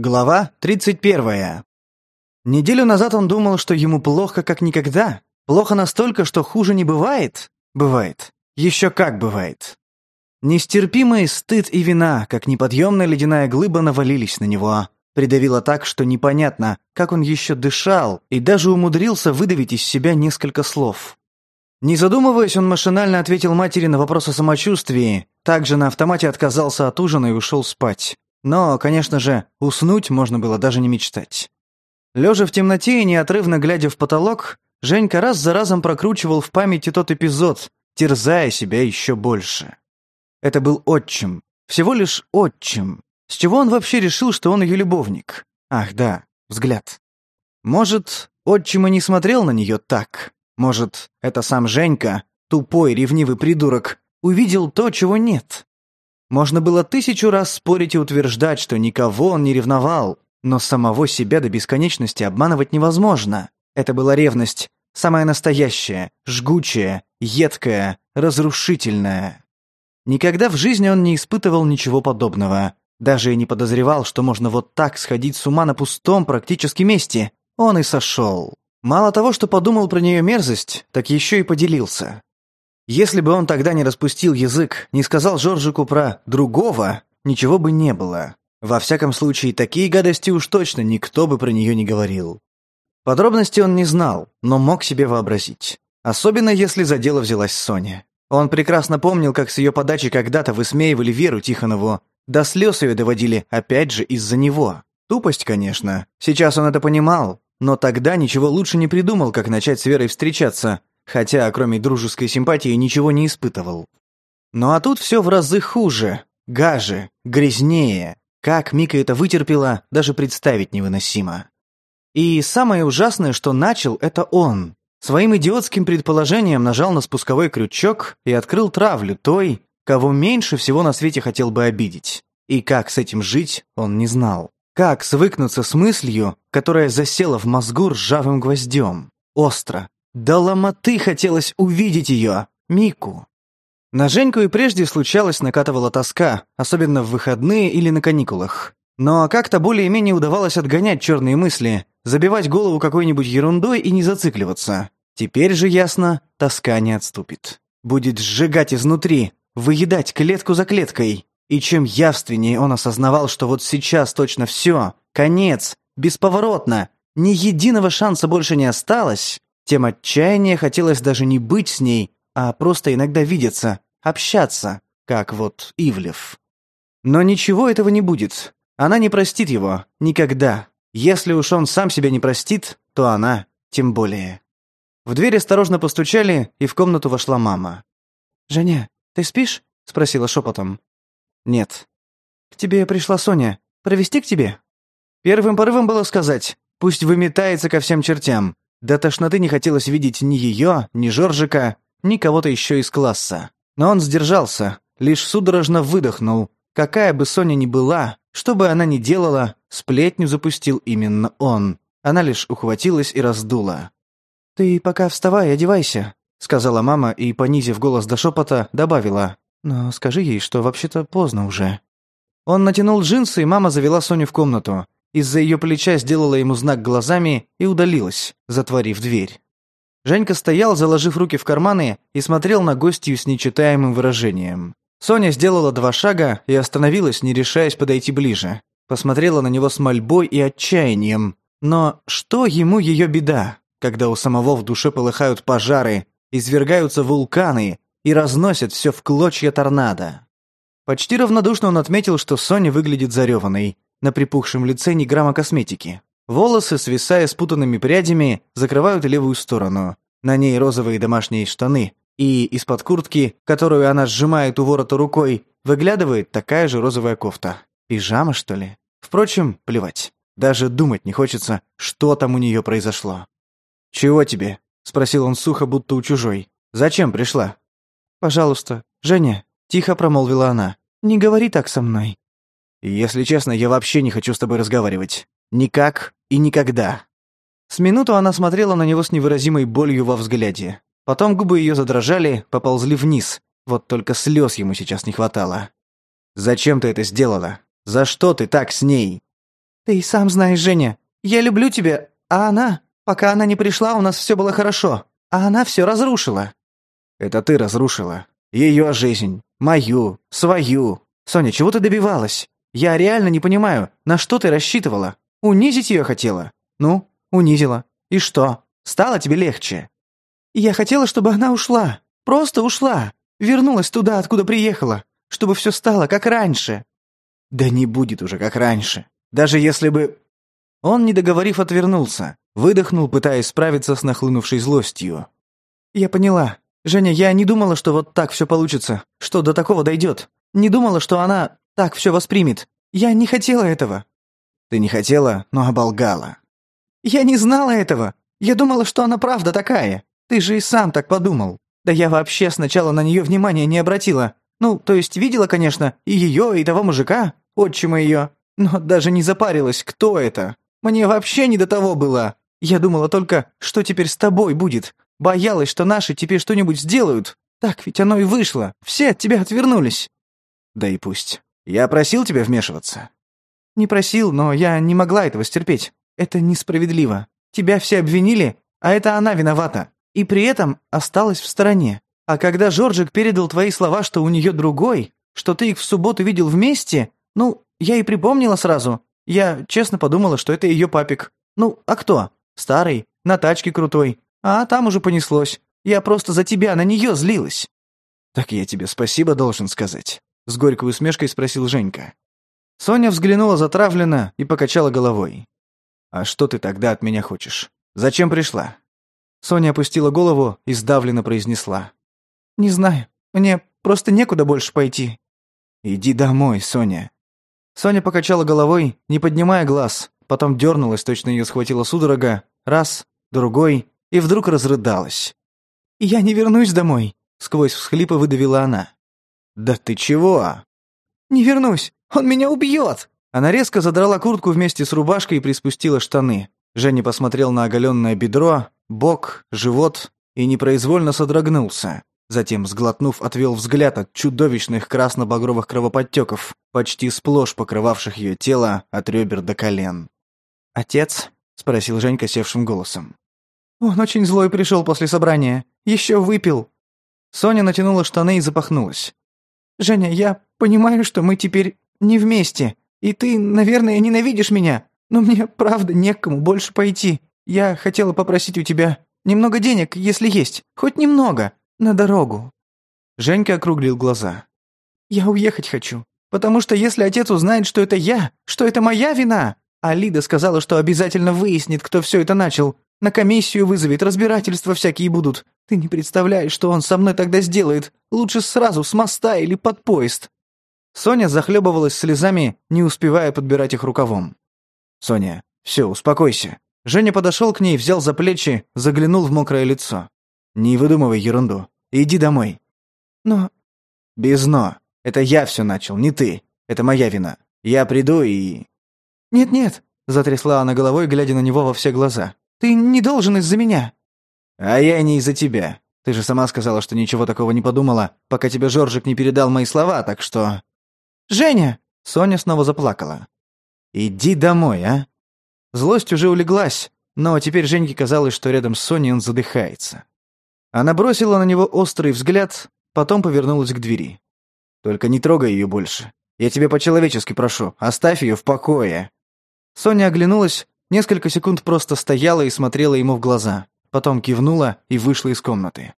Глава 31. Неделю назад он думал, что ему плохо как никогда. Плохо настолько, что хуже не бывает. Бывает. Еще как бывает. Нестерпимый стыд и вина, как неподъемная ледяная глыба, навалились на него. Придавило так, что непонятно, как он еще дышал, и даже умудрился выдавить из себя несколько слов. Не задумываясь, он машинально ответил матери на вопрос о самочувствии, также на автомате отказался от ужина и ушел спать. Но, конечно же, уснуть можно было даже не мечтать. Лежа в темноте и неотрывно глядя в потолок, Женька раз за разом прокручивал в памяти тот эпизод, терзая себя еще больше. Это был отчим, всего лишь отчим. С чего он вообще решил, что он ее любовник? Ах, да, взгляд. Может, отчим и не смотрел на нее так. Может, это сам Женька, тупой, ревнивый придурок, увидел то, чего нет. Можно было тысячу раз спорить и утверждать, что никого он не ревновал, но самого себя до бесконечности обманывать невозможно. Это была ревность, самая настоящая, жгучая, едкая, разрушительная. Никогда в жизни он не испытывал ничего подобного. Даже и не подозревал, что можно вот так сходить с ума на пустом практически месте. Он и сошел. Мало того, что подумал про нее мерзость, так еще и поделился. Если бы он тогда не распустил язык, не сказал Жоржику про «другого», ничего бы не было. Во всяком случае, такие гадости уж точно никто бы про нее не говорил. Подробности он не знал, но мог себе вообразить. Особенно, если за дело взялась Соня. Он прекрасно помнил, как с ее подачи когда-то высмеивали Веру Тихонову, до слез ее доводили, опять же, из-за него. Тупость, конечно. Сейчас он это понимал, но тогда ничего лучше не придумал, как начать с Верой встречаться, хотя кроме дружеской симпатии ничего не испытывал. Ну а тут все в разы хуже, гаже, грязнее. Как Мика это вытерпела, даже представить невыносимо. И самое ужасное, что начал, это он. Своим идиотским предположением нажал на спусковой крючок и открыл травлю той, кого меньше всего на свете хотел бы обидеть. И как с этим жить, он не знал. Как свыкнуться с мыслью, которая засела в мозгу ржавым гвоздем? Остро, Долома ты хотелось увидеть ее, Мику. На Женьку и прежде случалось накатывала тоска, особенно в выходные или на каникулах. Но как-то более-менее удавалось отгонять черные мысли, забивать голову какой-нибудь ерундой и не зацикливаться. Теперь же ясно, тоска не отступит. Будет сжигать изнутри, выедать клетку за клеткой. И чем явственнее он осознавал, что вот сейчас точно все, конец, бесповоротно, ни единого шанса больше не осталось, тем отчаяние хотелось даже не быть с ней, а просто иногда видеться, общаться, как вот Ивлев. Но ничего этого не будет. Она не простит его. Никогда. Если уж он сам себя не простит, то она тем более. В дверь осторожно постучали, и в комнату вошла мама. «Женя, ты спишь?» — спросила шепотом. «Нет». «К тебе пришла Соня. Провести к тебе?» Первым порывом было сказать «пусть выметается ко всем чертям», до тошноты не хотелось видеть ни ее, ни Жоржика, ни кого-то еще из класса. Но он сдержался, лишь судорожно выдохнул. Какая бы Соня ни была, что бы она ни делала, сплетню запустил именно он. Она лишь ухватилась и раздула. «Ты пока вставай, одевайся», — сказала мама и, понизив голос до шепота, добавила. «Но скажи ей, что вообще-то поздно уже». Он натянул джинсы, и мама завела Соню в комнату. Из-за ее плеча сделала ему знак глазами и удалилась, затворив дверь. Женька стоял, заложив руки в карманы, и смотрел на гостью с нечитаемым выражением. Соня сделала два шага и остановилась, не решаясь подойти ближе. Посмотрела на него с мольбой и отчаянием. Но что ему ее беда, когда у самого в душе полыхают пожары, извергаются вулканы и разносят все в клочья торнадо? Почти равнодушно он отметил, что Соня выглядит зареванной. На припухшем лице ни грамма косметики. Волосы, свисая спутанными прядями, закрывают левую сторону. На ней розовые домашние штаны. И из-под куртки, которую она сжимает у ворота рукой, выглядывает такая же розовая кофта. Пижама, что ли? Впрочем, плевать. Даже думать не хочется, что там у нее произошло. «Чего тебе?» — спросил он сухо, будто у чужой. «Зачем пришла?» «Пожалуйста, Женя», — тихо промолвила она. «Не говори так со мной. Если честно, я вообще не хочу с тобой разговаривать. Никак и никогда. С минуту она смотрела на него с невыразимой болью во взгляде. Потом губы ее задрожали, поползли вниз. Вот только слез ему сейчас не хватало. «Зачем ты это сделала? За что ты так с ней?» «Ты и сам знаешь, Женя. Я люблю тебя, а она... Пока она не пришла, у нас все было хорошо. А она все разрушила». «Это ты разрушила. Ее жизнь. Мою. Свою. Соня, чего ты добивалась? Я реально не понимаю, на что ты рассчитывала? Унизить ее хотела? Ну, унизила. И что? Стало тебе легче? Я хотела, чтобы она ушла. Просто ушла. Вернулась туда, откуда приехала. Чтобы все стало, как раньше. Да не будет уже, как раньше. Даже если бы... Он, не договорив, отвернулся. Выдохнул, пытаясь справиться с нахлынувшей злостью. Я поняла. Женя, я не думала, что вот так все получится. Что до такого дойдет. Не думала, что она так все воспримет. Я не хотела этого». «Ты не хотела, но оболгала». «Я не знала этого. Я думала, что она правда такая. Ты же и сам так подумал. Да я вообще сначала на нее внимания не обратила. Ну, то есть видела, конечно, и ее, и того мужика, отчима ее. Но даже не запарилась, кто это. Мне вообще не до того было. Я думала только, что теперь с тобой будет. Боялась, что наши теперь что-нибудь сделают. Так ведь оно и вышло. Все от тебя отвернулись». «Да и пусть». Я просил тебя вмешиваться?» «Не просил, но я не могла этого стерпеть. Это несправедливо. Тебя все обвинили, а это она виновата. И при этом осталась в стороне. А когда Жоржик передал твои слова, что у нее другой, что ты их в субботу видел вместе, ну, я и припомнила сразу. Я честно подумала, что это ее папик. Ну, а кто? Старый, на тачке крутой. А там уже понеслось. Я просто за тебя на нее злилась». «Так я тебе спасибо должен сказать». — с горькой усмешкой спросил Женька. Соня взглянула затравленно и покачала головой. «А что ты тогда от меня хочешь? Зачем пришла?» Соня опустила голову и сдавленно произнесла. «Не знаю. Мне просто некуда больше пойти». «Иди домой, Соня». Соня покачала головой, не поднимая глаз, потом дернулась, точно ее схватила судорога, раз, другой, и вдруг разрыдалась. «Я не вернусь домой», — сквозь всхлипы выдавила она. «Да ты чего?» «Не вернусь! Он меня убьет!» Она резко задрала куртку вместе с рубашкой и приспустила штаны. Женя посмотрел на оголенное бедро, бок, живот и непроизвольно содрогнулся. Затем, сглотнув, отвел взгляд от чудовищных красно-багровых кровоподтеков, почти сплошь покрывавших ее тело от ребер до колен. «Отец?» — спросил Женька севшим голосом. «Он очень злой пришел после собрания. Еще выпил». Соня натянула штаны и запахнулась. Женя, я понимаю, что мы теперь не вместе, и ты, наверное, ненавидишь меня, но мне, правда, некому больше пойти. Я хотела попросить у тебя немного денег, если есть, хоть немного, на дорогу». Женька округлил глаза. «Я уехать хочу, потому что если отец узнает, что это я, что это моя вина, а Лида сказала, что обязательно выяснит, кто все это начал, на комиссию вызовет, разбирательства всякие будут, ты не представляешь, что он со мной тогда сделает. Лучше сразу с моста или под поезд». Соня захлебывалась слезами, не успевая подбирать их рукавом. «Соня, все, успокойся». Женя подошел к ней, взял за плечи, заглянул в мокрое лицо. «Не выдумывай ерунду. Иди домой». «Но...» «Без «но». Это я все начал, не ты. Это моя вина. Я приду и...» «Нет-нет», — затрясла она головой, глядя на него во все глаза. «Ты не должен из-за меня». А я не из-за тебя. Ты же сама сказала, что ничего такого не подумала, пока тебе Жоржик не передал мои слова, так что... Женя! Соня снова заплакала. Иди домой, а? Злость уже улеглась, но теперь Женьке казалось, что рядом с Соней он задыхается. Она бросила на него острый взгляд, потом повернулась к двери. «Только не трогай ее больше. Я тебе по-человечески прошу, оставь ее в покое». Соня оглянулась, несколько секунд просто стояла и смотрела ему в глаза потом кивнула и вышла из комнаты.